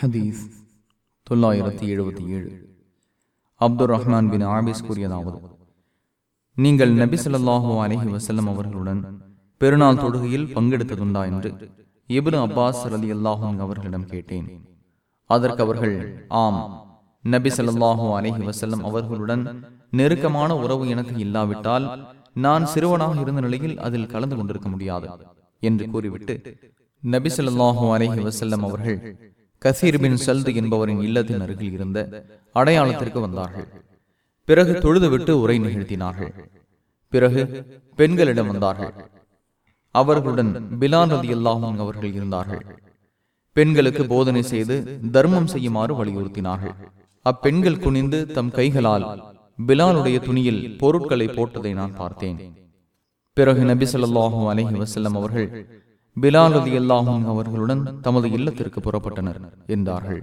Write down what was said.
ஹதீஸ் தொள்ளாயிரத்தி எழுபத்தி ஏழு. அப்துல் ரஹ்மான் பின் ஆபிஸ் கூறியதாவது நீங்கள் நபி சொல்லாஹு அலஹி வசல்லம் அவர்களுடன் பெருநாள் தொடுகையில் பங்கெடுத்ததுண்டா? என்று இப்னு அப்பாஸ் அலி அல்லாஹும் அவர்களிடம் கேட்டேன். அதற்கு அவர்கள் ஆம் நபி சொல்லாஹு அலஹி வசல்லம் அவர்களுடன் நெருக்கமான உறவு எனக்கு இல்லாவிட்டால் நான் சிறுவனாக இருந்த நிலையில் அதில் கலந்து கொண்டிருக்க முடியாது. என்று கூறிவிட்டு நபி சொல்லாஹு அலஹி வசல்லம் அவர்கள் கசீர் பின் சல்து என்பவரின் இல்லத்தின் அருகில் இருந்த அடையாளத்திற்கு வந்தார்கள். பிறகு தொழுதுவிட்டு உரை நிகழ்த்தினார்கள். பிறகு பெண்களிடம் வந்தார்கள். அவர்களுடன் பிலால் ரதி அல்லாஹும் அவர்கள் இருந்தார்கள். பெண்களுக்கு போதனை செய்து தர்மம் செய்யுமாறு வலியுறுத்தினார்கள். அப்பெண்கள் குனிந்து தம் கைகளால் பிலாலுடைய துணியில் பொருட்களை போட்டதை நான் பார்த்தேன். பிறகு நபி ஸல்லல்லாஹு அலைஹி வஸல்லம் அவர்கள் பிலால் ரதி அல்லாஹும் அவர்களுடன் தமது இல்லத்திற்கு புறப்பட்டனர் என்றார்கள்.